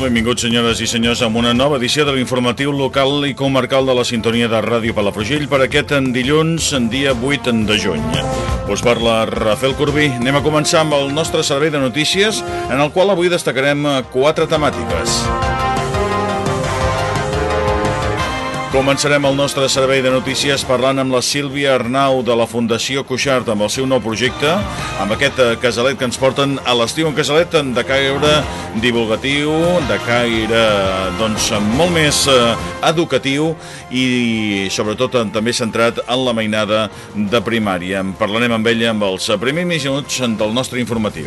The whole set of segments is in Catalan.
Molt benvinguts, senyores i senyors, a una nova edició de l'informatiu local i comarcal de la sintonia de Ràdio Palafrugell per aquest en dilluns, en dia 8 de juny. Us parla Rafael Corbí. Anem a començar amb el nostre servei de notícies, en el qual avui destacarem quatre temàtiques. Començarem el nostre servei de notícies parlant amb la Sílvia Arnau de la Fundació Cuixart amb el seu nou projecte, amb aquest eh, casalet que ens porten a l'estiu, un casalet de caire divulgatiu, de caire doncs, molt més eh, educatiu i sobretot també centrat en la mainada de primària. En parlarem amb ella amb els primers minuts del nostre informatiu.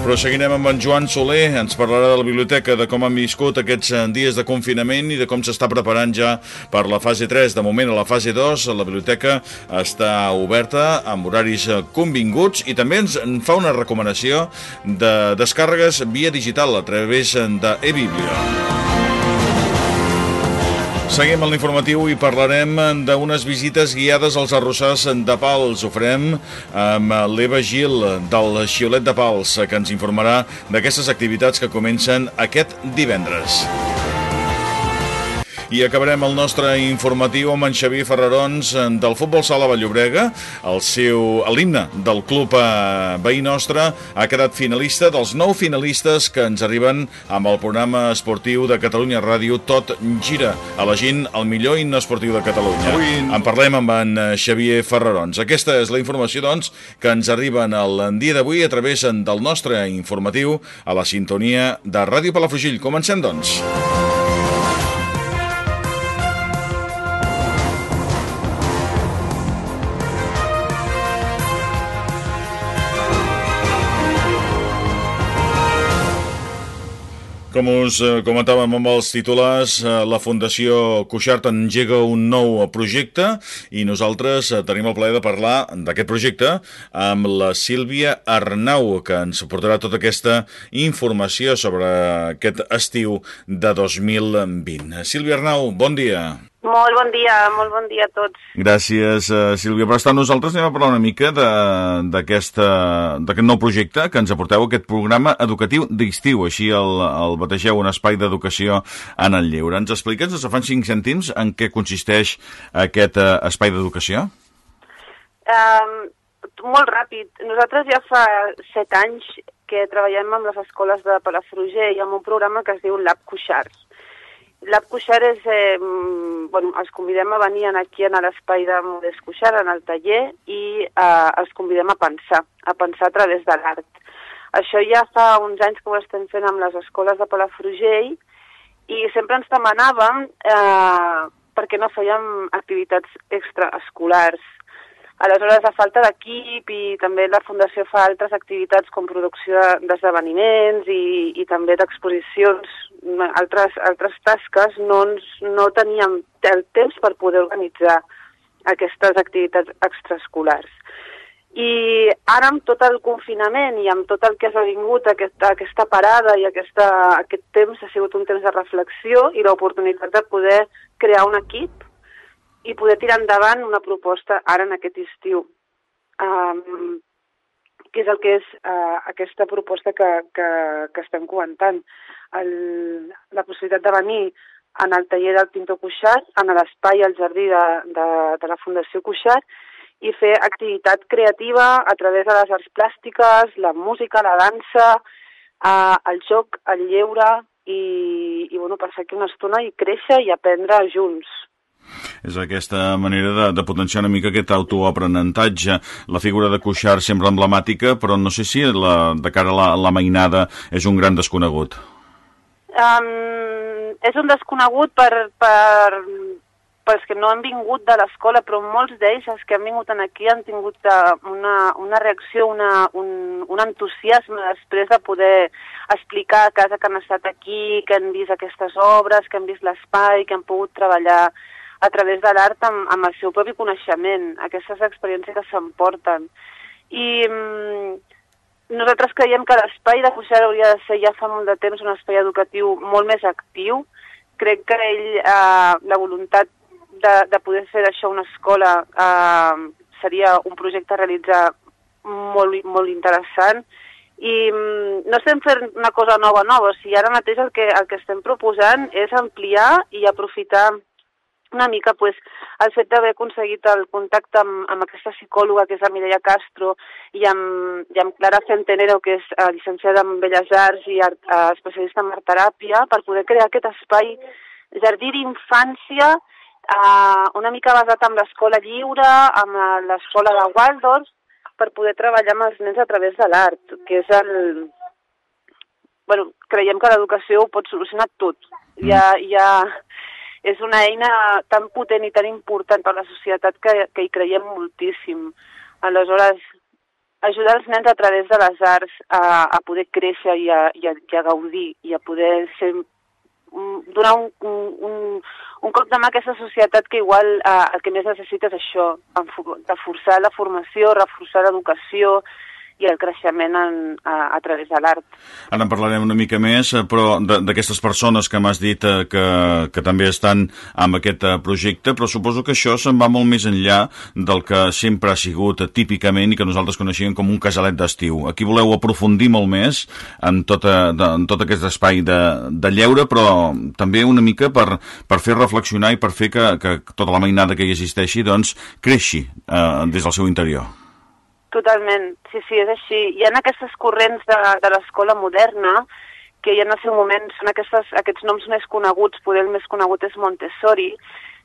Però seguirem amb en Joan Soler, ens parlarà de la biblioteca, de com han viscut aquests eh, dies de confinament i de com s'està preparant ja per la fase 3. De moment, a la fase 2, la biblioteca està oberta amb horaris eh, convinguts i també ens fa una recomanació de descàrregues via digital a través de e-Biblia. Seguim en l'informatiu i parlarem d'unes visites guiades als arrossars de Pals. Ho farem amb l'Eva Gil del Xiolet de Pals, que ens informarà d'aquestes activitats que comencen aquest divendres. I acabarem el nostre informatiu amb en Xavier Ferrarons eh, del Futbol Sala Vallobrega. El seu l'himne del club eh, veí nostre ha quedat finalista dels nou finalistes que ens arriben amb el programa esportiu de Catalunya Ràdio Tot Gira, elegint el millor himne esportiu de Catalunya. Avui... En parlem amb en eh, Xavier Ferrarons. Aquesta és la informació, doncs, que ens arriben el dia d'avui a través del nostre informatiu a la sintonia de Ràdio Palafrugell. Comencem, doncs. Com us eh, comentàvem amb els titulars, eh, la Fundació Cuixart engega un nou projecte i nosaltres eh, tenim el plaer de parlar d'aquest projecte amb la Sílvia Arnau, que ens portarà tota aquesta informació sobre aquest estiu de 2020. Sílvia Arnau, bon dia. Molt bon dia, molt bon dia a tots. Gràcies, uh, Sílvia. Per estar nosaltres anem a parlar una mica d'aquest nou projecte que ens aporteu, aquest programa educatiu d'estiu, així el, el bategeu un espai d'educació en el lleure. Ens expliques, ens fan cinc cèntims, en què consisteix aquest uh, espai d'educació? Um, molt ràpid. Nosaltres ja fa set anys que treballem amb les escoles de Palafrugell amb un programa que es diu Lab Cuixars L'App Cuixar és, eh, bueno, els convidem a venir aquí en l'espai de Modest Cuixar, en el taller, i eh, els convidem a pensar, a pensar a través de l'art. Això ja fa uns anys que ho estem fent amb les escoles de Palafrugell i sempre ens demanàvem eh, per què no fèiem activitats extraescolars. Aleshores, a falta d'equip i també la Fundació fa altres activitats com producció d'esdeveniments i, i també d'exposicions, altres, altres tasques, no, ens, no teníem el temps per poder organitzar aquestes activitats extraescolars. I ara amb tot el confinament i amb tot el que ha vingut aquesta, aquesta parada i aquesta, aquest temps ha sigut un temps de reflexió i l'oportunitat de poder crear un equip i poder tirar endavant una proposta ara en aquest estiu. Um, que és el que és uh, aquesta proposta que, que, que estem comentant. El, la possibilitat de venir en el taller del pintor Cuixart, en l'espai al jardí de, de, de la Fundació Cuixart, i fer activitat creativa a través de les arts plàstiques, la música, la dansa, uh, el joc, el lleure, i, i bueno, passar aquí una estona i créixer i aprendre junts és aquesta manera de, de potenciar una mica aquest autoaprenentatge. La figura de Cuixart sempre emblemàtica, però no sé si la, de cara a la, la mainada és un gran desconegut. Um, és un desconegut per, per, pels que no han vingut de l'escola, però molts d'ells, els que han vingut aquí, han tingut uh, una, una reacció, una, un, un entusiasme després de poder explicar a casa que han estat aquí, que han vist aquestes obres, que han vist l'espai, que han pogut treballar a través de l'art amb, amb el seu propi coneixement, aquestes experiències que s'emporten. I mm, nosaltres creiem que l'espai de Cuixart hauria de ser ja fa molt de temps un espai educatiu molt més actiu. Crec que ell, eh, la voluntat de, de poder fer d'això una escola eh, seria un projecte a realitzar molt, molt interessant i mm, no estem fent una cosa nova nova, o sigui, ara mateix el que, el que estem proposant és ampliar i aprofitar una mica pues, el fet d'haver aconseguit el contacte amb, amb aquesta psicòloga que és la Mireia Castro i amb, i amb Clara Centenero, que és uh, llicenciada en Belles Arts i art, uh, especialista en art teràpia, per poder crear aquest espai jardí d'infància uh, una mica basat amb l'escola lliure, amb l'escola de Waldorf, per poder treballar amb els nens a través de l'art, que és el... Bueno, creiem que l'educació ho pot solucionar tot. Mm. Hi ha, hi ha, és una eina tan potent i tan important per a la societat que, que hi creiem moltíssim. Aleshores, ajudar els nens a través de les arts a, a poder créixer i a, i, a, i a gaudir i a poder ser donar un, un, un cop de mà a aquesta societat que igual eh, el que més necessita és això, reforçar la formació, reforçar l'educació, i el creixement en, a, a través de l'art. Ara en parlarem una mica més, eh, però d'aquestes persones que m'has dit eh, que, que també estan amb aquest eh, projecte, però suposo que això se'n va molt més enllà del que sempre ha sigut típicament i que nosaltres coneixíem com un casalet d'estiu. Aquí voleu aprofundir molt més en, tota, en tot aquest espai de, de lleure, però també una mica per, per fer reflexionar i per fer que, que tota la mainada que hi existeixi doncs, creixi eh, des del seu interior. Totalment, sí, sí, és així. Hi ha aquestes corrents de, de l'escola moderna que ja en el seu moment són aquestes, aquests noms més coneguts, poder el més conegut és Montessori,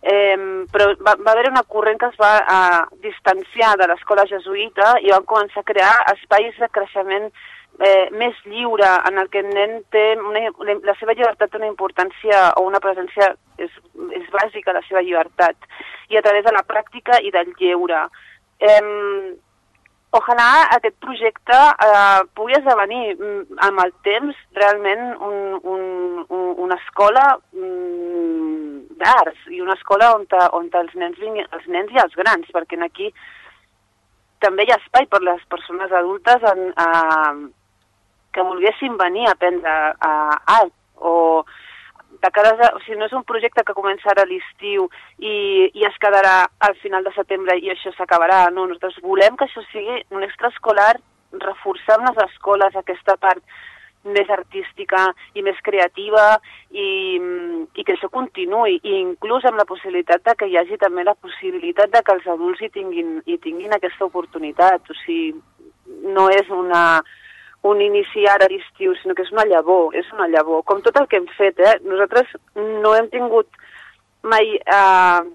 eh, però va, va haver una corrent que es va eh, distanciar de l'escola jesuïta i van començar a crear espais de creixement eh, més lliure, en el que el nen té una, la seva llibertat té una importància o una presència és, és bàsica, la seva llibertat, i a través de la pràctica i del lleure. Eh, ojalà aquest projecte eh, pugui esdevenir mm, amb el temps realment un, un, un, una escola mm, d'arts i una escola on, ta, on els, nens vinguin, els nens i els grans, perquè aquí també hi ha espai per les persones adultes en, eh, que volguessin venir a aprendre eh, art o de cara a, o sigui, no és un projecte que començarà a l'estiu i, i es quedarà al final de setembre i això s'acabarà, no, nosaltres volem que això sigui un extraescolar, reforçar les escoles aquesta part més artística i més creativa i, i que això continuï i inclús amb la possibilitat de que hi hagi també la possibilitat de que els adults hi tinguin, hi tinguin aquesta oportunitat, o sigui, no és una, un inici ara d'estiu, sinó que és una llavor, és una llavor, com tot el que hem fet, eh? Nosaltres no hem tingut mai... Eh,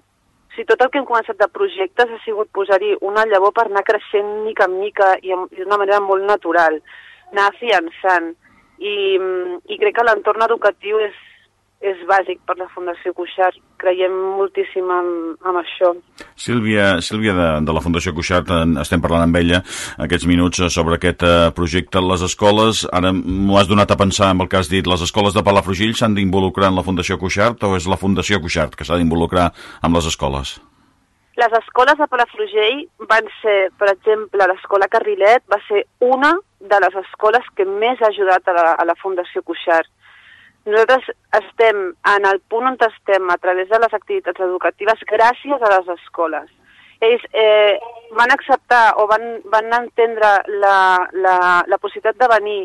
sigui, tot el que hem començat de projectes ha sigut posar-hi una llavor per anar creixent mica en mica i d'una manera molt natural, anar afiançant. I, i crec que l'entorn educatiu és, és bàsic per la Fundació Cuixart. Creiem moltíssim en, en això. Sílvia, Sílvia de, de la Fundació Cuixart, estem parlant amb ella aquests minuts sobre aquest uh, projecte. Les escoles, ara m'ho has donat a pensar amb el que has dit, les escoles de Palafrugell s'han d'involucrar en la Fundació Cuixart o és la Fundació Cuixart que s'ha d'involucrar amb les escoles? Les escoles de Palafrugell van ser, per exemple, l'escola Carrilet va ser una de les escoles que més ha ajudat a la, a la Fundació Cuixart nosaltres estem en el punt on estem a través de les activitats educatives gràcies a les escoles. Ells eh, van acceptar o van, van entendre la, la, la possibilitat de venir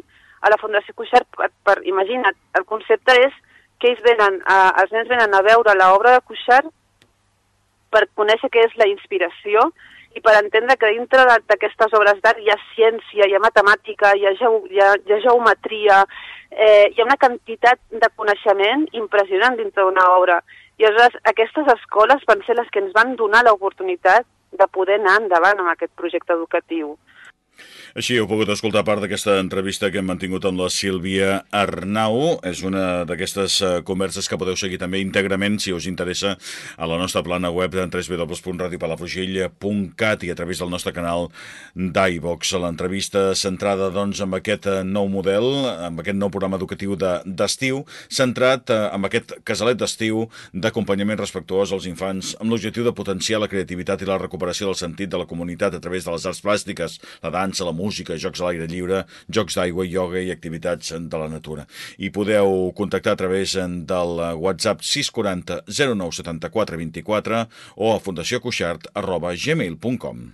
a la Fundació Cuixart per, per imagina't, el concepte és que ells venen, a, els nens venen a veure l'obra de Cuixart per conèixer què és la inspiració i per entendre que dintre d'aquestes obres d'art hi ha ciència, hi ha matemàtica, hi ha, ge hi ha, hi ha geometria, eh, hi ha una quantitat de coneixement impressionant dintre d'una obra. I aleshores aquestes escoles van ser les que ens van donar l'oportunitat de poder anar endavant amb aquest projecte educatiu. Així heu pogut escoltar part d'aquesta entrevista que hem mantingut amb la Sílvia Arnau. És una d'aquestes eh, converses que podeu seguir també íntegrament, si us interessa, a la nostra plana web www.radiopalafrugell.cat i a través del nostre canal d'iVox. L'entrevista centrada doncs, amb aquest eh, nou model, amb aquest nou programa educatiu d'estiu, de, centrat eh, amb aquest casalet d'estiu d'acompanyament respectuós als infants amb l'objectiu de potenciar la creativitat i la recuperació del sentit de la comunitat a través de les arts plàstiques, la dansa, la música, música, jocs a l'aire lliure, jocs d'aigua, ioga i activitats de la natura. I podeu contactar a través del WhatsApp 640 0974 24 o a fundaciocuixart arroba gmail.com.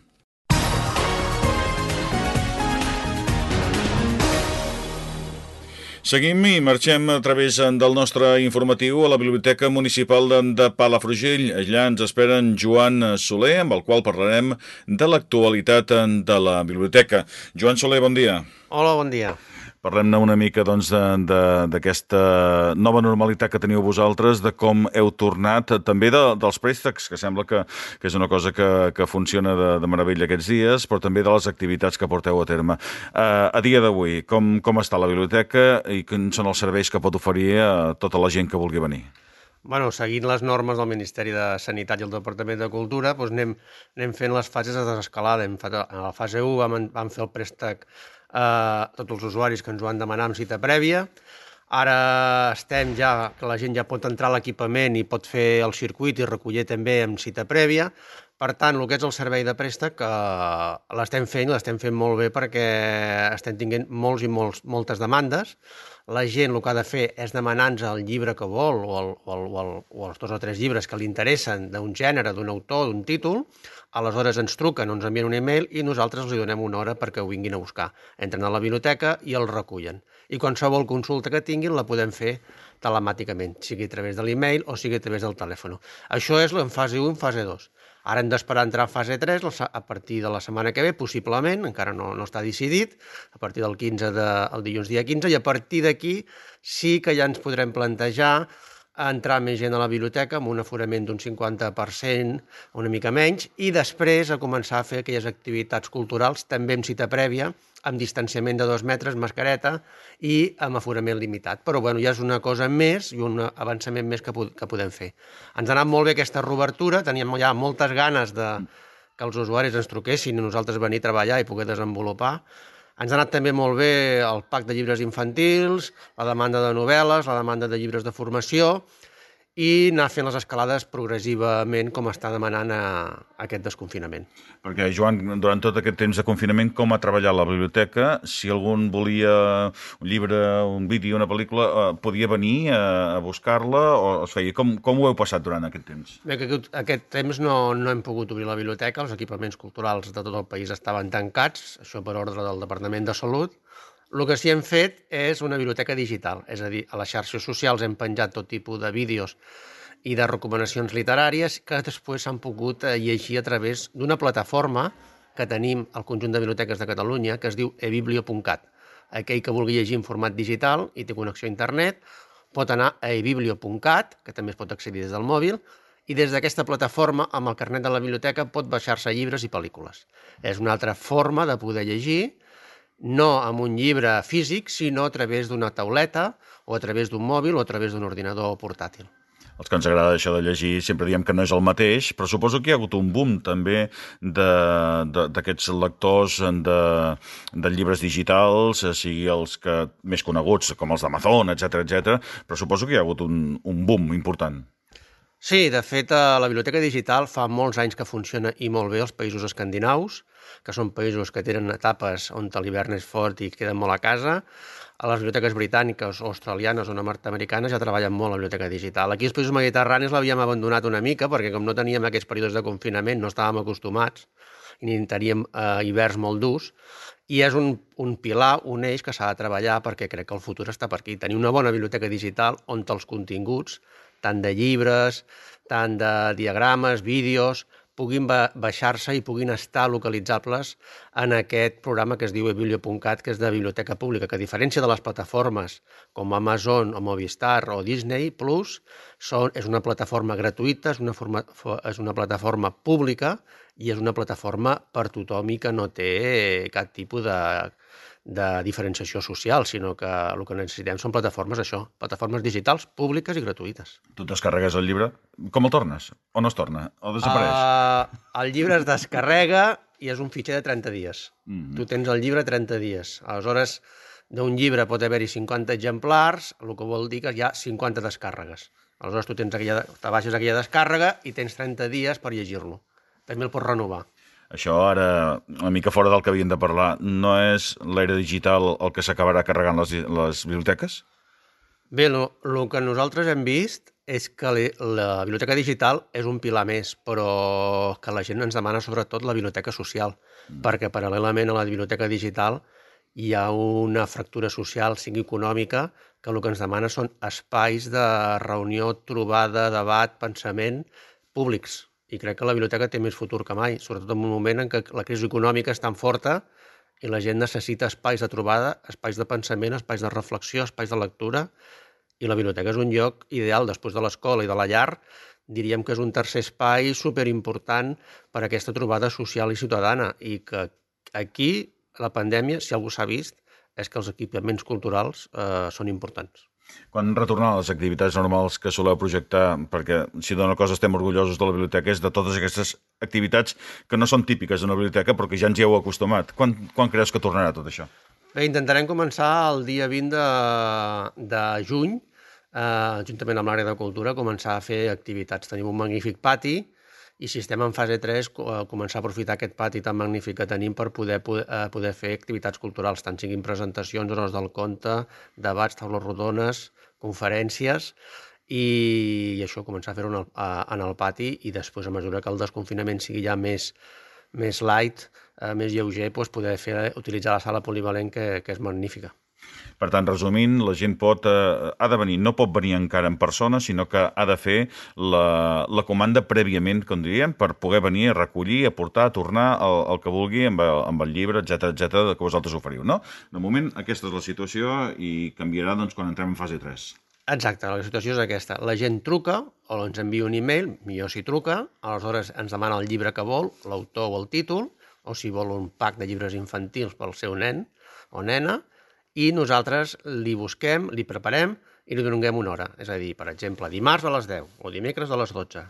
Seguim i marxem a través del nostre informatiu a la Biblioteca Municipal de Palafrugell. Allà ens esperen Joan Soler, amb el qual parlarem de l'actualitat de la biblioteca. Joan Soler, bon dia. Hola, bon dia. Parlem-ne una mica doncs, d'aquesta doncs, nova normalitat que teniu vosaltres, de com heu tornat, també de, dels préstecs, que sembla que, que és una cosa que, que funciona de, de meravella aquests dies, però també de les activitats que porteu a terme. Uh, a dia d'avui, com, com està la biblioteca i quins són els serveis que pot oferir a tota la gent que vulgui venir? Bueno, seguint les normes del Ministeri de Sanitat i el Departament de Cultura, doncs anem, anem fent les fases de desescalada. A la fase 1 vam, vam fer el préstec eh, tots els usuaris que ens ho han demanat amb cita prèvia. Ara estem ja, que la gent ja pot entrar a l'equipament i pot fer el circuit i recollir també amb cita prèvia. Per tant, el que és el servei de préstec, eh, l'estem fent, l'estem fent molt bé perquè estem tinguent molts i molts, moltes demandes. La gent el que ha de fer és demanar-nos el llibre que vol o, el, o, el, o, el, o els dos o tres llibres que li interessen d'un gènere, d'un autor, d'un títol, aleshores ens truquen ens envien un e-mail i nosaltres els donem una hora perquè ho vinguin a buscar. Entren a la biblioteca i el recullen. I qualsevol consulta que tinguin la podem fer telemàticament, sigui a través de l'e-mail o sigui a través del telèfon. Això és en fase 1 i fase 2. Ara hem d'esperar entrar a fase 3 a partir de la setmana que ve, possiblement, encara no, no està decidit, a partir del 15 de, el dilluns dia 15, i a partir d'aquí sí que ja ens podrem plantejar a entrar més gent a la biblioteca amb un aforament d'un 50%, una mica menys, i després a començar a fer aquelles activitats culturals, també amb cita prèvia, amb distanciament de dos metres, mascareta i amb aforament limitat. Però bueno, ja és una cosa més i un avançament més que, que podem fer. Ens ha anat molt bé aquesta reobertura, teníem ja moltes ganes de que els usuaris ens truquessin i nosaltres venir a treballar i poder desenvolupar. Ens ha anat també molt bé el pack de llibres infantils, la demanda de novel·les, la demanda de llibres de formació i anar fent les escalades progressivament com està demanant a, a aquest desconfinament. Perquè, Joan, durant tot aquest temps de confinament, com ha treballat la biblioteca? Si algun volia un llibre, un vídeo, una pel·lícula, eh, podia venir a, a buscar-la o es feia? Com, com ho heu passat durant aquest temps? Bé, que aquest, aquest temps no, no hem pogut obrir la biblioteca, els equipaments culturals de tot el país estaven tancats, això per ordre del Departament de Salut, el que sí hem fet és una biblioteca digital, és a dir, a les xarxes socials hem penjat tot tipus de vídeos i de recomanacions literàries que després s'han pogut eh, llegir a través d'una plataforma que tenim al conjunt de biblioteques de Catalunya que es diu ebiblio.cat. Aquell que vulgui llegir en format digital i té connexió a internet pot anar a ebiblio.cat, que també es pot accedir des del mòbil, i des d'aquesta plataforma, amb el carnet de la biblioteca, pot baixar-se llibres i pel·lícules. És una altra forma de poder llegir no amb un llibre físic, sinó a través d'una tauleta o a través d'un mòbil o a través d'un ordinador portàtil. Els que ens agrada això de llegir sempre diem que no és el mateix, però suposo que hi ha hagut un boom també d'aquests lectors de, de llibres digitals, eh, sigui els que més coneguts, com els d'Amazon, etc etc. però suposo que hi ha hagut un, un boom important. Sí, de fet, la biblioteca digital fa molts anys que funciona i molt bé als països escandinaus, que són països que tenen etapes on l'hivern és fort i queden molt a casa. A les biblioteques britàniques o australianes o nord-americanes ja treballen molt la biblioteca digital. Aquí els països mediterranis l'havíem abandonat una mica perquè com no teníem aquests períodes de confinament, no estàvem acostumats i ni teníem eh, hiverns molt durs, i és un, un pilar, un eix que s'ha de treballar perquè crec que el futur està per aquí. Tenir una bona biblioteca digital on els continguts, tant de llibres, tant de diagrames, vídeos, puguin baixar-se i puguin estar localitzables en aquest programa que es diu ebiblio.cat, que és de biblioteca pública, que a diferència de les plataformes com Amazon o Movistar o Disney Plus, són, és una plataforma gratuïta, és una, forma, és una plataforma pública i és una plataforma per tothom i que no té cap tipus de, de diferenciació social, sinó que el que necessitem són plataformes, això, plataformes digitals, públiques i gratuïtes. Tu descarregues el llibre, com el tornes? O no es torna? O desapareix? Uh, el llibre es descarrega i és un fitxer de 30 dies. Mm -hmm. Tu tens el llibre 30 dies. Aleshores, d'un llibre pot haver-hi 50 exemplars, el que vol dir que hi ha 50 descàrregues. Aleshores, tu tens aquella, te baixes aquella descàrrega i tens 30 dies per llegir-lo. També el pots renovar. Això ara, una mica fora del que havíem de parlar, no és l'era digital el que s'acabarà carregant les, les biblioteques? Bé, el que nosaltres hem vist és que la biblioteca digital és un pilar més, però que la gent ens demana sobretot la biblioteca social, mm. perquè paral·lelament a la biblioteca digital hi ha una fractura social, sigui econòmica, que el que ens demana són espais de reunió, trobada, debat, pensament públics. I crec que la biblioteca té més futur que mai, sobretot en un moment en què la crisi econòmica és tan forta i la gent necessita espais de trobada, espais de pensament, espais de reflexió, espais de lectura, i la biblioteca és un lloc ideal després de l'escola i de la llar, diríem que és un tercer espai superimportant per a aquesta trobada social i ciutadana i que aquí la pandèmia, si algú s'ha vist, és que els equipaments culturals eh, són importants. Quan retornar a les activitats normals que soleu projectar, perquè si d'una cosa estem orgullosos de la biblioteca és de totes aquestes activitats que no són típiques d'una biblioteca però que ja ens hi heu acostumat. Quan, quan creus que tornarà tot això? Bé, intentarem començar el dia 20 de, de juny, eh, juntament amb l'àrea de cultura, començar a fer activitats. Tenim un magnífic pati i si estem en fase 3, eh, començar a aprofitar aquest pati tan magnífic que tenim per poder, poder, eh, poder fer activitats culturals, tant siguin presentacions, hores del conte, debats, taules rodones, conferències, i, i això començar a fer-ho en, el, en el pati i després, a mesura que el desconfinament sigui ja més, més light, eh, més lleuger, doncs poder fer, utilitzar la sala polivalent que, que és magnífica. Per tant, resumint, la gent pot, eh, ha de venir, no pot venir encara en persona, sinó que ha de fer la, la comanda prèviament, com diríem, per poder venir a recollir, a portar, a tornar el, el que vulgui amb el, amb el llibre, etc etc que vosaltres oferiu, no? De moment, aquesta és la situació i canviarà doncs, quan entrem en fase 3. Exacte, la situació és aquesta. La gent truca o ens envia un e-mail, millor si truca, aleshores ens demana el llibre que vol, l'autor o el títol, o si vol un pack de llibres infantils pel seu nen o nena, i nosaltres li busquem, li preparem i li donem una hora. És a dir, per exemple, dimarts a les 10 o dimecres a les 12.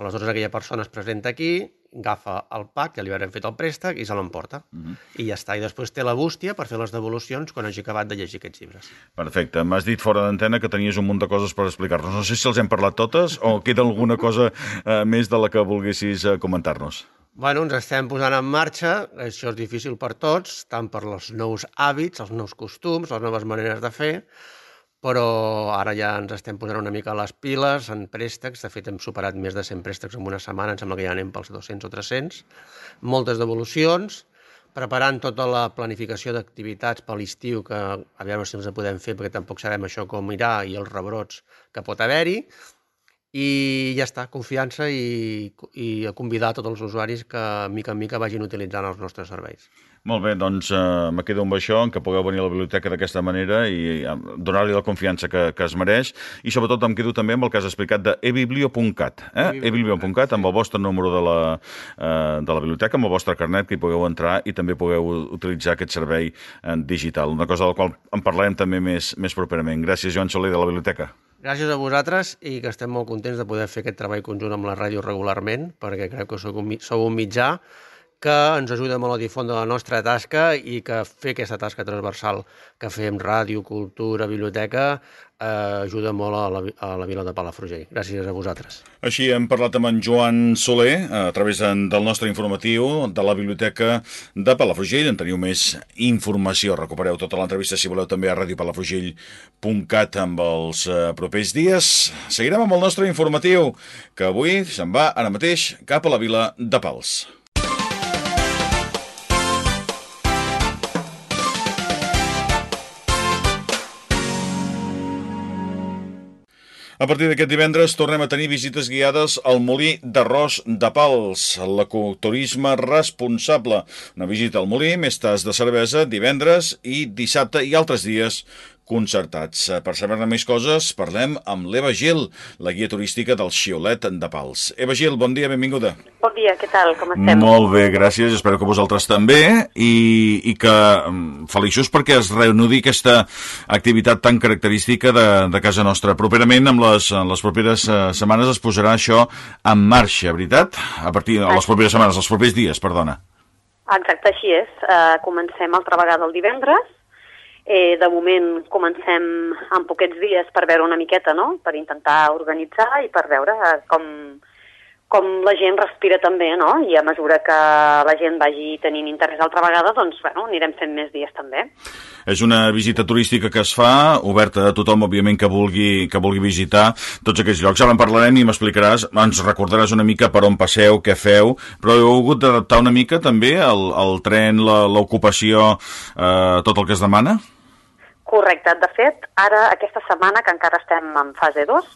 Aleshores aquella persona es presenta aquí, agafa el pack, ja li haurem fet el préstec i se l'emporta. Uh mhm. -huh. I ja està. I després té la bústia per fer les devolucions quan hagi acabat de llegir aquests llibres. Perfecte. M'has dit fora d'antena que tenies un munt de coses per explicar-nos. No sé si els hem parlat totes o queda alguna cosa eh, més de la que volguessis eh, comentar-nos. Bueno, ens estem posant en marxa, això és difícil per tots, tant per els nous hàbits, els nous costums, les noves maneres de fer, però ara ja ens estem posant una mica a les piles en préstecs, de fet hem superat més de 100 préstecs en una setmana, em sembla que ja anem pels 200 o 300, moltes devolucions, preparant tota la planificació d'activitats per l'estiu, que a veure si els podem fer, perquè tampoc sabem això com irà i els rebrots que pot haver-hi, i ja està, confiança i, i a convidar tots els usuaris que mica en mica vagin utilitzant els nostres serveis. Molt bé, doncs eh, me quedo amb això, que pugueu venir a la biblioteca d'aquesta manera i eh, donar-li la confiança que, que es mereix i sobretot em quedo també amb el que has explicat de ebiblio.cat, eh? ebiblio.cat amb el vostre número de la, eh, de la biblioteca, amb el vostre carnet que hi pugueu entrar i també pugueu utilitzar aquest servei eh, digital, una cosa de la qual en parlarem també més, més properament. Gràcies, Joan Soler, de la biblioteca. Gràcies a vosaltres i que estem molt contents de poder fer aquest treball conjunt amb la ràdio regularment, perquè crec que sou un, sou un mitjà que ens ajuda molt a difondre la nostra tasca i que fer aquesta tasca transversal que fem ràdio, cultura, biblioteca, ajuda molt a la, a la vila de Palafrugell. Gràcies a vosaltres. Així hem parlat amb en Joan Soler a través del nostre informatiu de la Biblioteca de Palafrugell. En teniu més informació. Recupereu tota l'entrevista si voleu també a radiopalafrugell.cat amb els eh, propers dies. Seguirem amb el nostre informatiu que avui se'n va ara mateix cap a la vila de Pals. A partir d'aquest divendres tornem a tenir visites guiades al Molí d'Arròs de Pals, l'ecoturisme responsable. Una visita al molí, més tas de cervesa, divendres i dissabte i altres dies concertats. Eh, per saber-ne més coses, parlem amb l'Eva Gil, la guia turística del Xiolet de Pals. Eva Gil, bon dia, benvinguda. Bon dia, què tal, com estem? Molt bé, gràcies, espero que vosaltres també, i, i que mm, feliços perquè es reunudi aquesta activitat tan característica de, de casa nostra. Properament, amb les, les properes uh, setmanes, es posarà això en marxa, veritat? A partir de les properes setmanes, els propers dies, perdona. Exacte, així és. Uh, comencem altra vegada el divendres, Eh, de moment comencem en poquets dies per veure una miqueta, no?, per intentar organitzar i per veure com, com la gent respira també, no? I a mesura que la gent vagi tenint interès altra vegada, doncs, bueno, anirem fent més dies també. És una visita turística que es fa, oberta a tothom, òbviament, que vulgui, que vulgui visitar tots aquests llocs. Ara en parlarem i m'explicaràs, ens recordaràs una mica per on passeu, què feu, però heu hagut d'adaptar una mica també el, el tren, l'ocupació, eh, tot el que es demana? Correcte. De fet, ara, aquesta setmana, que encara estem en fase 2,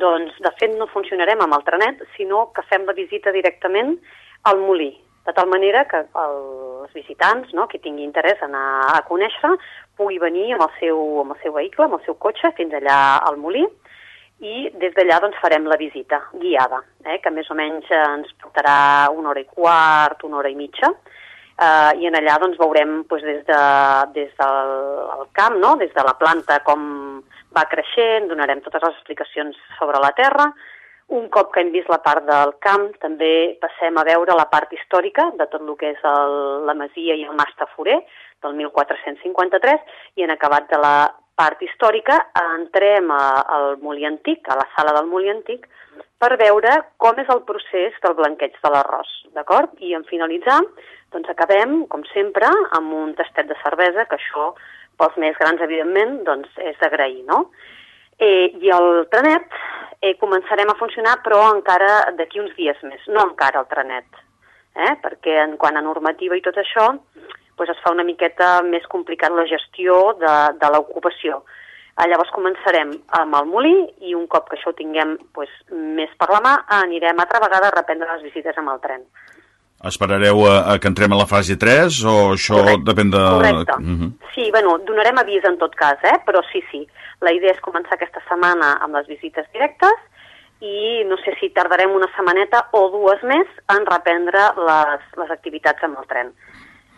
doncs, de fet, no funcionarem amb el trenet, sinó que fem la visita directament al molí, de tal manera que els visitants, no, qui tingui interès en anar a conèixer, pugui venir amb el seu, amb el seu vehicle, amb el seu cotxe, fins allà al molí, i des d'allà doncs, farem la visita guiada, eh, que més o menys ens portarà una hora i quart, una hora i mitja, eh, i en allà doncs, veurem doncs, des, de, des del el camp, no? des de la planta, com va creixent, donarem totes les explicacions sobre la Terra. Un cop que hem vist la part del camp, també passem a veure la part històrica de tot el que és el, la masia i el mas taforer del 1453 i en acabat de la part històrica entrem a, al molí antic, a la sala del molí antic, per veure com és el procés del blanqueig de l'arròs, d'acord? I en finalitzar, doncs acabem, com sempre, amb un tastet de cervesa, que això pels més grans, evidentment, doncs és d'agrair, no? Eh, I el trenet eh, començarem a funcionar, però encara d'aquí uns dies més, no encara el trenet, eh? perquè en quant a normativa i tot això, doncs es fa una miqueta més complicat la gestió de, de l'ocupació. Eh, llavors començarem amb el molí i un cop que això ho tinguem doncs, més per la mà, anirem altra vegada a reprendre les visites amb el tren. Esperareu a, a que entrem a la fase 3 o això Correcte. depèn de... Correcte. Uh -huh. Sí, bueno, donarem avís en tot cas, eh? però sí, sí. La idea és començar aquesta setmana amb les visites directes i no sé si tardarem una setmaneta o dues més en reprendre les, les activitats amb el tren.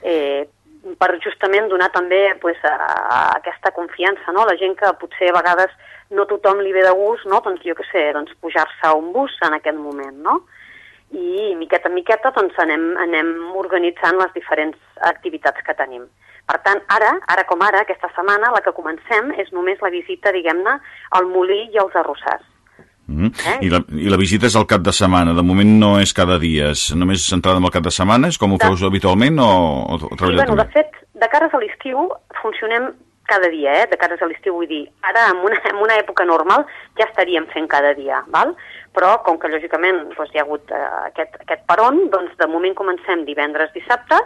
Eh, per justament donar també pues, a, a aquesta confiança, no? La gent que potser a vegades no tothom li ve de gust, no? doncs jo què sé, doncs pujar-se a un bus en aquest moment, no? I miqueta en miqueta doncs, anem, anem organitzant les diferents activitats que tenim. Per tant, ara, ara com ara, aquesta setmana, la que comencem és només la visita, diguem-ne, al molí i als arrossars. Mm -hmm. eh? I, la, I la visita és al cap de setmana, de moment no és cada dia, és només centrada en el cap de setmana, és com ho de... feu habitualment o, o, o treballeu sí, bueno, també? De fet, de cares a l'estiu funcionem cada dia, eh? de cares a l'estiu vull dir, ara en una, en una època normal ja estaríem fent cada dia, val? però com que lògicament doncs, hi ha hagut eh, aquest, aquest peron, doncs de moment comencem divendres, dissabte,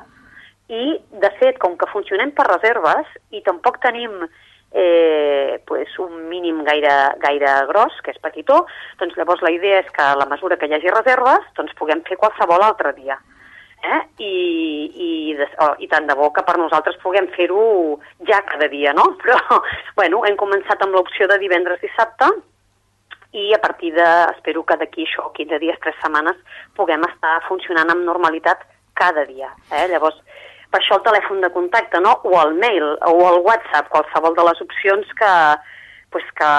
i de fet, com que funcionem per reserves i tampoc tenim eh, pues, un mínim gaire, gaire gros, que és petitó, doncs llavors la idea és que a la mesura que hi hagi reserves, doncs puguem fer qualsevol altre dia. Eh? I, i, de, oh, I tant de bo que per nosaltres puguem fer-ho ja cada dia, no? Però, bueno, hem començat amb l'opció de divendres-dissabte, i a partir de, espero que d'aquí això, 15 dies, 3 setmanes, puguem estar funcionant amb normalitat cada dia. Eh? Llavors, per això el telèfon de contacte, no? o el mail, o el WhatsApp, qualsevol de les opcions que, pues que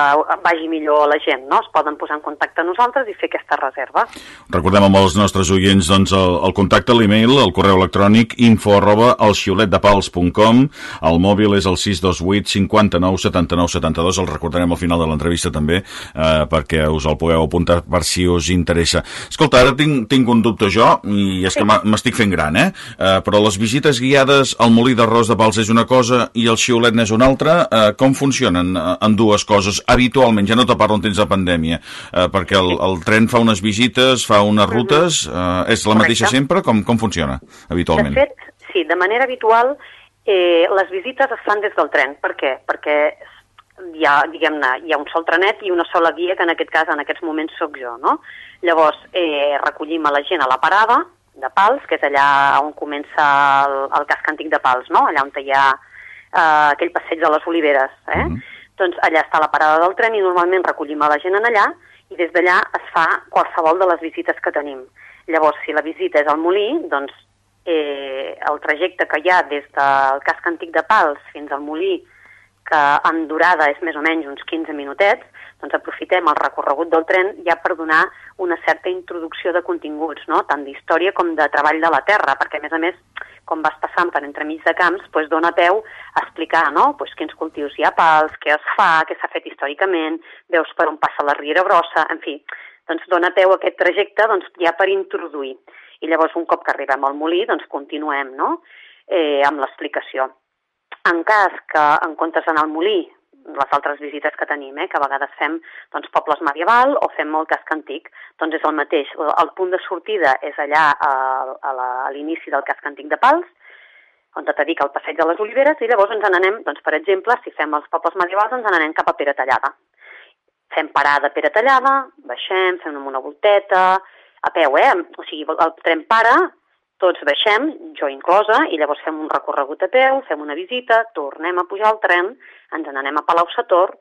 vagi millor a la gent, no? Es poden posar en contacte amb nosaltres i fer aquesta reserva. Recordem amb els nostres oients doncs, el, el contacte, l'e-mail, el correu electrònic info arroba elxioletdepals.com el mòbil és el 628 59 79 72 el recordarem al final de l'entrevista també eh, perquè us el pugueu apuntar per si us interessa. Escolta, ara tinc, tinc un dubte jo i és que m'estic fent gran, eh? eh? Però les visites guiades al molí d'arròs de Pals és una cosa i el xiolet n'és una altra. Eh, com funcionen eh, en dues les coses habitualment, ja no te parlo en temps de pandèmia, eh, perquè el, el tren fa unes visites, fa unes mhm. rutes, eh, és la mateixa sempre? Com, com funciona habitualment? De fet, sí, de manera habitual eh, les visites es fan des del tren. Per què? Perquè hi ha, diguem-ne, hi ha un sol trenet i una sola guia, que en aquest cas, en aquests moments, sóc jo, no? Llavors, eh, recollim a la gent a la parada de Pals, que és allà on comença el, el casc antic de Pals, no? Allà on hi ha uh, aquell passeig de les Oliveres. Eh? Mm -hmm. Doncs allà està la parada del tren i normalment recollim a la gent en allà i des d'allà es fa qualsevol de les visites que tenim. Llavors, si la visita és al Molí, doncs eh, el trajecte que hi ha des del casc antic de Pals fins al Molí, que en durada és més o menys uns 15 minutets, doncs aprofitem el recorregut del tren ja per donar una certa introducció de continguts, no? tant d'història com de treball de la terra, perquè a més a més, com vas passant per entremig de camps, doncs dona peu a explicar no? doncs quins cultius hi ha pals, què es fa, què s'ha fet històricament, veus per on passa la Riera Grossa, en fi, doncs dona peu a aquest trajecte doncs, ja per introduir. I llavors, un cop que arribem al molí, doncs continuem no? eh, amb l'explicació. En cas que, en comptes d'anar al molí, les altres visites que tenim, eh, que a vegades fem doncs, pobles medieval o fem molt casc antic, doncs és el mateix. El punt de sortida és allà a, l'inici del casc antic de Pals, on te dic el passeig de les Oliveres, i llavors ens n'anem, doncs, per exemple, si fem els pobles medievals, ens n'anem cap a Pere Tallada. Fem parada a Pere Tallada, baixem, fem una volteta, a peu, eh? O sigui, el tren para, tots baixem, jo inclosa, i llavors fem un recorregut a peu, fem una visita, tornem a pujar al tren, ens n'anem a Palau Sator,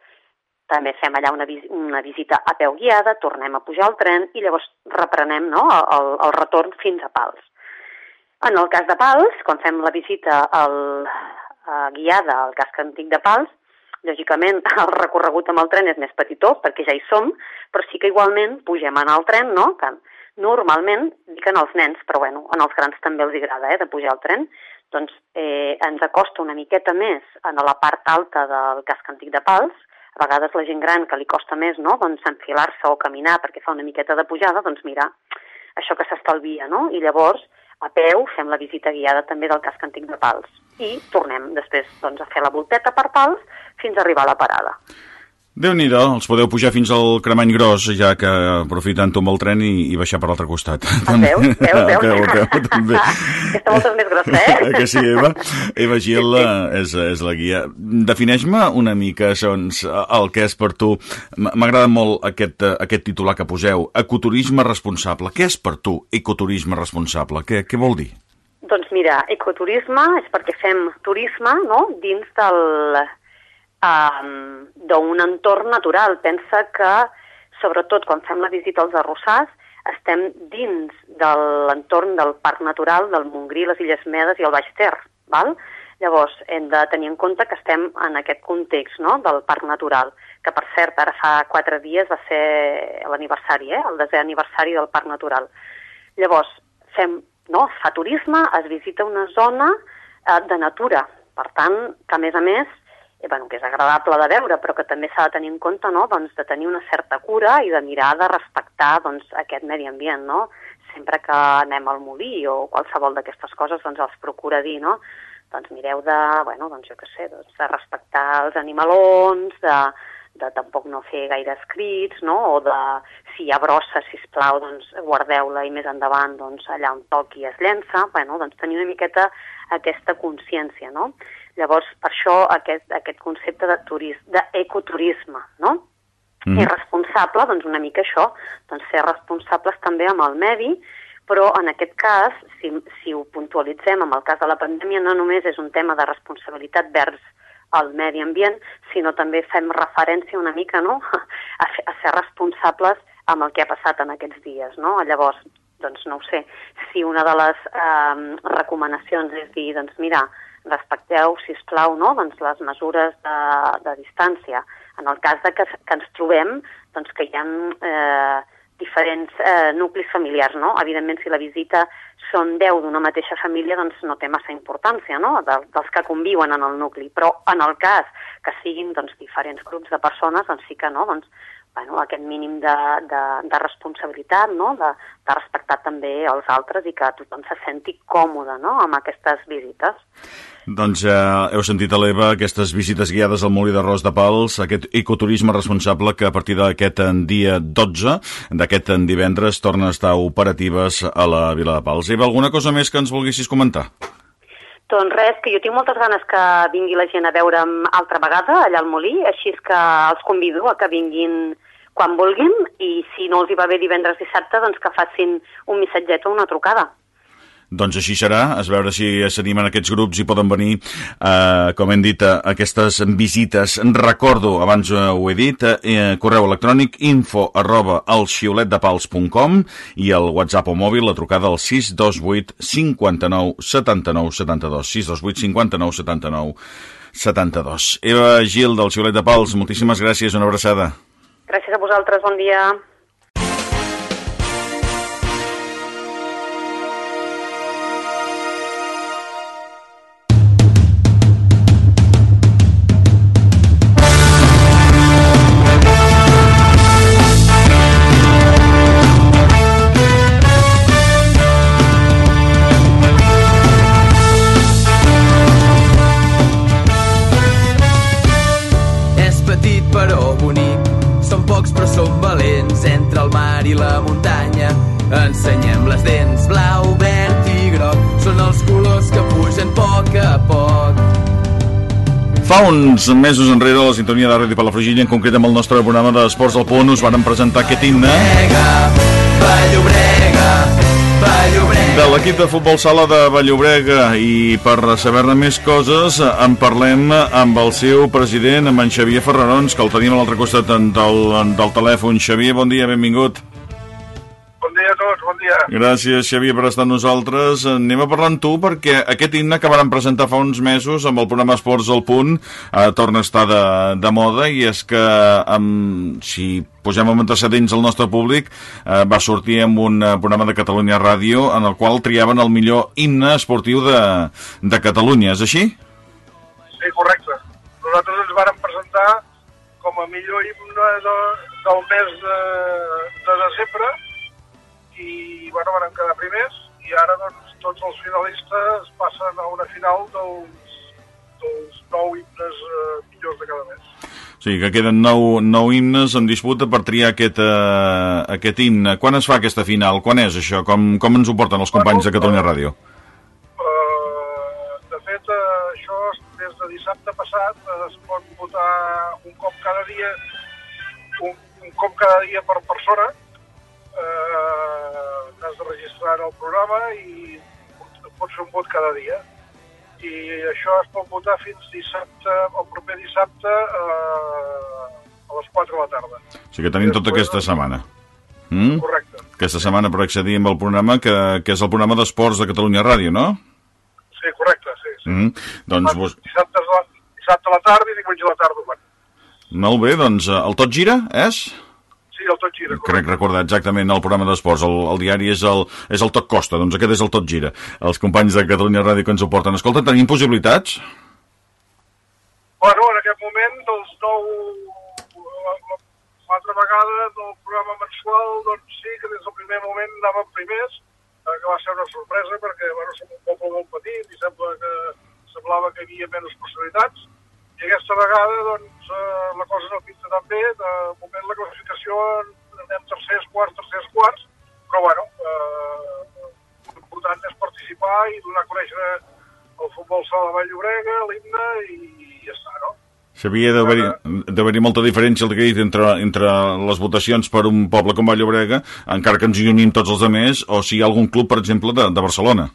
també fem allà una, vis una visita a peu guiada, tornem a pujar al tren i llavors reprenem no, el, el retorn fins a Pals. En el cas de Pals, quan fem la visita al, a, guiada al casc antic de Pals, lògicament el recorregut amb el tren és més petitó perquè ja hi som, però sí que igualment pugem en el tren, no? que Normalment, dic en els nens, però bueno, en els grans també els agrada eh, de pujar al tren, doncs eh, ens acosta una miqueta més a la part alta del casc antic de Pals, a vegades la gent gran que li costa més no? doncs enfilar-se o caminar perquè fa una miqueta de pujada, doncs mira, això que s'estalvia, no? I llavors, a peu, fem la visita guiada també del casc antic de Pals i tornem després doncs, a fer la volteta per Pals fins a arribar a la parada déu nhi els podeu pujar fins al Cremany Gros, ja que aprofitant amb el tren i, i baixar per l'altre costat. A peu, peu, peu. peu, peu també. Aquesta volta és més grossa, eh? que sí, Eva? Eva Gil sí, sí. És, és la guia. Defineix-me una mica, segons el que és per tu. M'agrada molt aquest, aquest titular que poseu, ecoturisme responsable. Què és per tu ecoturisme responsable? Què, què vol dir? Doncs mira, ecoturisme és perquè fem turisme no? dins del, um, d'un entorn natural. Pensa que, sobretot quan fem la visita als arrossars, estem dins de l'entorn del Parc Natural del Montgrí, les Illes Medes i el Baix Ter. Val? Llavors, hem de tenir en compte que estem en aquest context no? del Parc Natural, que per cert, ara fa quatre dies va ser l'aniversari, eh? el desè aniversari del Parc Natural. Llavors, fem, no? es fa turisme, es visita una zona eh, de natura, per tant, que a més a més eh, bueno, que és agradable de veure, però que també s'ha de tenir en compte no? doncs, de tenir una certa cura i de mirar de respectar doncs, aquest medi ambient. No? Sempre que anem al molí o qualsevol d'aquestes coses doncs, els procura dir, no? doncs mireu de, bueno, doncs jo què sé, doncs, de respectar els animalons, de, de tampoc no fer gaire escrits, no? o de si hi ha brossa, si plau, doncs guardeu-la i més endavant doncs, allà on toqui es llença, bueno, doncs tenir una miqueta aquesta consciència, no? Llavors, per això aquest, aquest concepte de d'ecoturisme, no? Mm. I responsable, doncs una mica això, doncs ser responsables també amb el medi, però en aquest cas, si, si ho puntualitzem amb el cas de la pandèmia, no només és un tema de responsabilitat vers el medi ambient, sinó també fem referència una mica no? a, a ser responsables amb el que ha passat en aquests dies. No? Llavors, doncs no ho sé, si una de les eh, recomanacions és dir, doncs mira, respecteu, si us plau, no? doncs les mesures de, de distància. En el cas de que, que ens trobem doncs que hi ha eh, diferents eh, nuclis familiars, no? Evidentment, si la visita són 10 d'una mateixa família, doncs no té massa importància, no?, de, dels que conviuen en el nucli. Però en el cas que siguin doncs, diferents grups de persones, doncs sí que no, doncs bueno, aquest mínim de, de, de responsabilitat, no? de, de respectar també els altres i que tothom se senti còmode no? amb aquestes visites. Doncs eh, heu sentit a l'Eva aquestes visites guiades al Molí d'Arròs de Pals, aquest ecoturisme responsable que a partir d'aquest dia 12, d'aquest divendres, torna a estar operatives a la Vila de Pals. Eva, alguna cosa més que ens volguessis comentar? Doncs res, que jo tinc moltes ganes que vingui la gent a veure'm altra vegada allà al Molí, així és que els convido a que vinguin quan vulguin i si no els hi va bé divendres dissabte, doncs que facin un missatget o una trucada. Doncs així serà, a veure si s'animen aquests grups i poden venir, eh, com hem dit, a aquestes visites. Recordo, abans eh, ho he dit, eh, correu electrònic info arroba alxioletdepals.com i el WhatsApp o mòbil, la trucada al 628 59 79 72. 628 59 79 72. Eva Gil, del Xiolet de Pals, moltíssimes gràcies, una abraçada. Gràcies a vosaltres, bon dia. Fa uns mesos enrere, a la sintonia de Ràdio Palafrugell, en concret amb el nostre programa d'Esports al Punt, us varen presentar aquest himne Brega, Vallobrega, Vallobrega. de l'equip de futbol sala de Vallobrega i per saber-ne més coses en parlem amb el seu president, amb en Xavier Ferrarons, que el tenim a l'altre costat del, del telèfon. Xavier, bon dia, benvingut. Tots, bon dia. Gràcies, Xavier, per estar amb nosaltres. Anem a parlar amb tu perquè aquest himne que varen presentar fa uns mesos amb el programa Esports al Punt eh, torna a estar de, de moda i és que amb, si posem amb antecedents al nostre públic eh, va sortir amb un eh, programa de Catalunya Ràdio en el qual triaven el millor himne esportiu de, de Catalunya. És així? Sí, correcte. Nosaltres ens vàrem presentar com a millor himne de, del mes de, de desembre i, bueno, vam quedar primers i ara, doncs, tots els finalistes passen a una final dels, dels nou himnes eh, millors de cada mes. O sigui, que queden nou, nou himnes en disputa per triar aquest, eh, aquest himne. Quan es fa aquesta final? Quan és això? Com, com ens ho porten els companys de Catalunya Ràdio? Eh, de fet, eh, això des de dissabte passat eh, es pot votar un cop cada dia, un, un cop cada dia per persona. Eh, T'has de registrar en el programa i pots fer un vot cada dia. I això es pot votar fins dissabte, el proper dissabte eh, a les 4 de la tarda. O sigui que tenim tota aquesta setmana. Mm? Correcte. Aquesta setmana per accedir amb el programa, que, que és el programa d'esports de Catalunya Ràdio, no? Sí, correcte, sí. sí. Mm? Doncs vos... Dissabte, a la, dissabte a la tarda i diumenge a la tarda. Bueno. Molt bé, doncs eh, el Tot Gira és? Sí, el tot gira. Crec recordar exactament el programa d'esports. El, el diari és el, és el Tot Costa, doncs aquest és el Tot Gira. Els companys de Catalunya Ràdio que ens ho porten. Escolta, tenim possibilitats? Bueno, en aquest moment, dels nou... la- la- L'altra vegada del programa mensual, doncs sí que des del primer moment anàvem primers, eh, que va ser una sorpresa perquè, bueno, som un poble molt petit i sembla que semblava que hi havia menys possibilitats. I aquesta vegada, doncs, eh, la cosa no pinta tan bé. De moment la classificació anem tercers, quarts, tercers, quarts, però, bueno, eh, l'important és participar i donar a conèixer el futbol sala de Vall-llobrega, l'himne i ja està, no? Xavier, deu haver-hi molta diferència el que he dit entre, entre les votacions per un poble com Vall-llobrega, encara que ens hi unim tots els altres, o si hi ha algun club, per exemple, de, de Barcelona.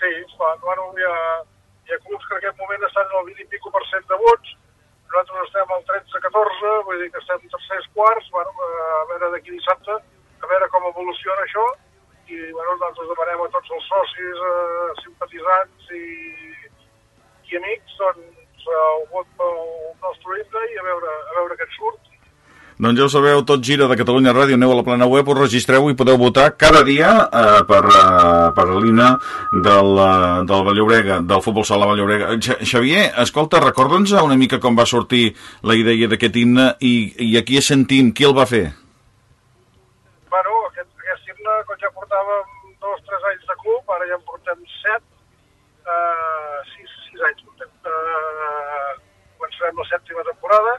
Sí, clar, bueno, hi ha, hi ha clubs que en aquest moment estan el 20 i pico per cent de vots, nosaltres estem al 13-14, vull dir que estem tercers quarts, bueno, a veure d'aquí dissabte, a veure com evoluciona això, i bueno, nosaltres demanem a tots els socis, eh, simpatitzants i, i amics, doncs, el vot pel nostre himne i a veure, a veure què en surt. Doncs ja ho sabeu, tot gira de Catalunya Ràdio, aneu a la plana web, us registreu i podeu votar cada dia eh, per, eh, per l'himne del, eh, del Vallllobrega, del futbol sala Vallllobrega. Xa- Xavier, escolta, recorda'ns una mica com va sortir la idea d'aquest himne i, i aquí sentim qui el va fer. Bueno, aquest, aquest himne, com ja portàvem dos, tres anys de club, ara ja en portem set, uh, sis, sis anys portem. Uh, començarem la sèptima temporada.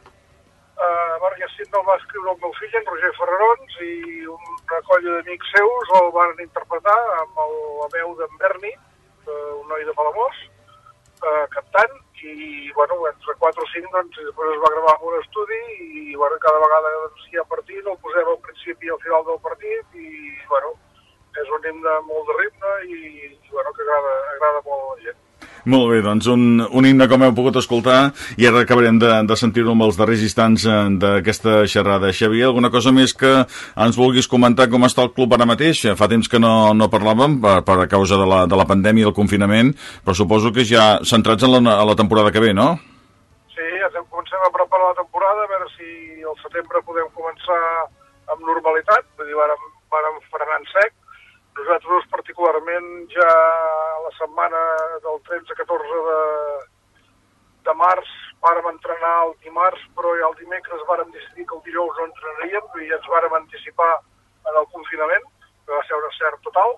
Bueno, aquest himne el va escriure el meu fill, en Roger Ferrarons, i una colla d'amics seus el van interpretar amb el, la veu d'en Berni, uh, un noi de Palamós, uh, cantant, i, bueno, entre 4 o 5, doncs, després es va gravar en un estudi i, bueno, cada vegada doncs, hi ha partit, el posem al principi i al final del partit i, bueno, és un himne molt de ritme i, i bueno, que agrada, agrada molt a la gent. Molt bé, doncs un, un himne com heu pogut escoltar i ara acabarem de, de sentir-ho amb els darrers instants eh, d'aquesta xerrada. Xavier, alguna cosa més que ens vulguis comentar com està el club ara mateix? Fa temps que no, no parlàvem per, per a causa de la, de la pandèmia i el confinament, però suposo que ja centrats en la, a la temporada que ve, no? Sí, ja començant a preparar la temporada, a veure si al setembre podem començar amb normalitat, vull dir, vàrem, vàrem frenar en sec, nosaltres particularment ja la setmana del 13-14 de, de març vàrem entrenar el dimarts, però ja el dimecres vàrem decidir que el dijous no entrenaríem i ens vàrem anticipar en el confinament, que va ser un cert total,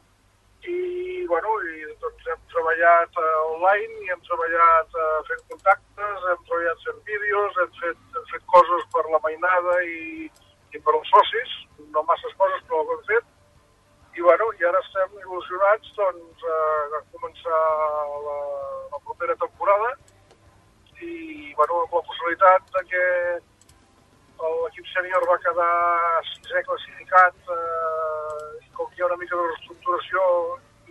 i, bueno, i doncs hem treballat uh, online i hem treballat uh, fent contactes, hem treballat fent vídeos, hem fet, hem fet coses per la mainada i, i per als socis, no masses coses, però ho hem fet, i, bueno, i ara estem il·lusionats doncs, a començar la, la propera temporada. I bueno, amb la possibilitat de que l'equip sènior va quedar sisè classificat eh, i com que hi ha una mica de reestructuració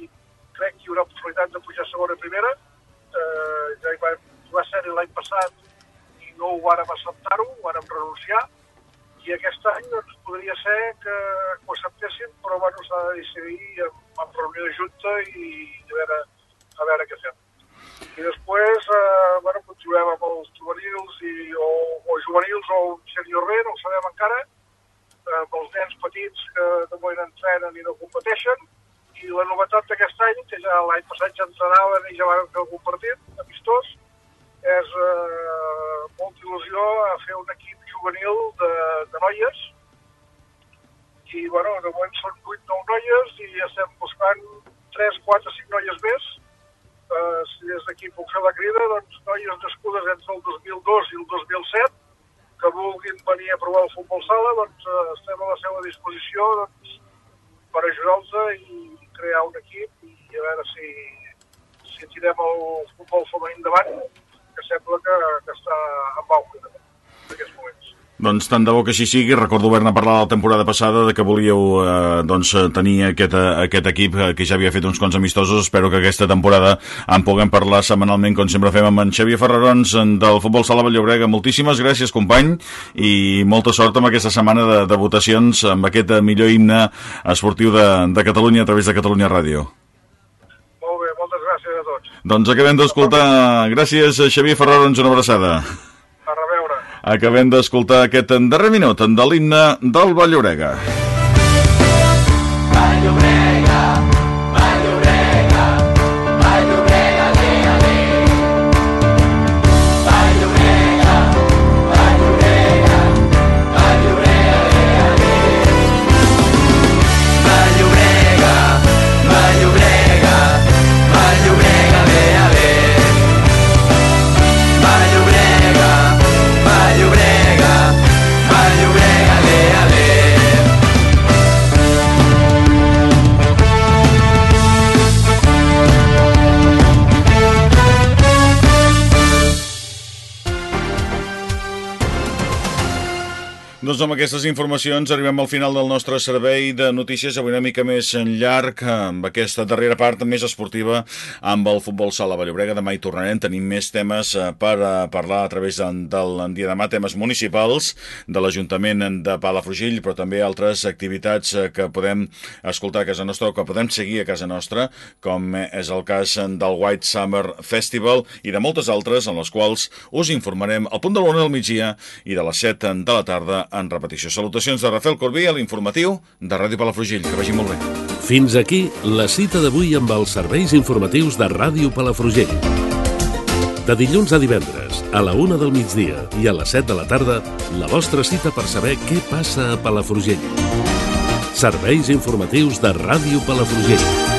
i crec que hi haurà possibilitat de pujar a segona i primera eh, ja hi va, hi va ser l'any passat i no ho vàrem acceptar-ho, vàrem renunciar i aquest any doncs, podria ser que, ho acceptessin, però bueno, s'ha de decidir en, en reunió de junta i a veure, a veure què fem. I després, eh, bueno, continuem amb els juvenils i, o, o juvenils o un senior B, no ho sabem encara, eh, amb els nens petits que de moment entrenen i no competeixen, i la novetat d'aquest any, que ja l'any passat ja entrenaven i ja van fer algun partit amistós, és eh, molta il·lusió a fer un equip juvenil de, de noies i bueno, de moment són 8-9 noies i estem buscant 3, 4, 5 noies més uh, si des d'aquí puc fer la crida doncs noies nascudes entre el 2002 i el 2007 que vulguin venir a provar el futbol sala doncs uh, estem a la seva disposició doncs, per ajudar-los i crear un equip i a veure si, si tirem el futbol femení endavant que sembla que, que està en auge en aquests moments. Doncs tant de bo que així sigui. Recordo haver-ne parlat la temporada passada de que volíeu eh, doncs, tenir aquest, eh, aquest equip eh, que ja havia fet uns cons amistosos. Espero que aquesta temporada en puguem parlar setmanalment, com sempre fem amb en Xavier Ferrarons del Futbol Sala Valllorega. Moltíssimes gràcies, company, i molta sort amb aquesta setmana de, de votacions amb aquest millor himne esportiu de, de Catalunya a través de Catalunya Ràdio. Molt bé, moltes gràcies a tots. Doncs acabem d'escoltar. Gràcies, Xavier Ferrarons, una abraçada. Acabem d'escoltar aquest darrer minut de l'himne del Vallorega. Vall-llobrega, Doncs amb aquestes informacions arribem al final del nostre servei de notícies, avui una mica més en llarg, amb aquesta darrera part més esportiva amb el futbol sala Vallobrega. Demà hi tornarem, tenim més temes eh, per eh, parlar a través de, del dia demà, temes municipals de l'Ajuntament de Palafrugell, però també altres activitats eh, que podem escoltar a casa nostra o que podem seguir a casa nostra, com és el cas del White Summer Festival i de moltes altres en les quals us informarem al punt de l'una del migdia i de les 7 de la tarda en repetició. Salutacions de Rafael Corbí a l'informatiu de Ràdio Palafrugell. Que vagi molt bé. Fins aquí la cita d'avui amb els serveis informatius de Ràdio Palafrugell. De dilluns a divendres, a la una del migdia i a les 7 de la tarda, la vostra cita per saber què passa a Palafrugell. Serveis informatius de Ràdio Palafrugell.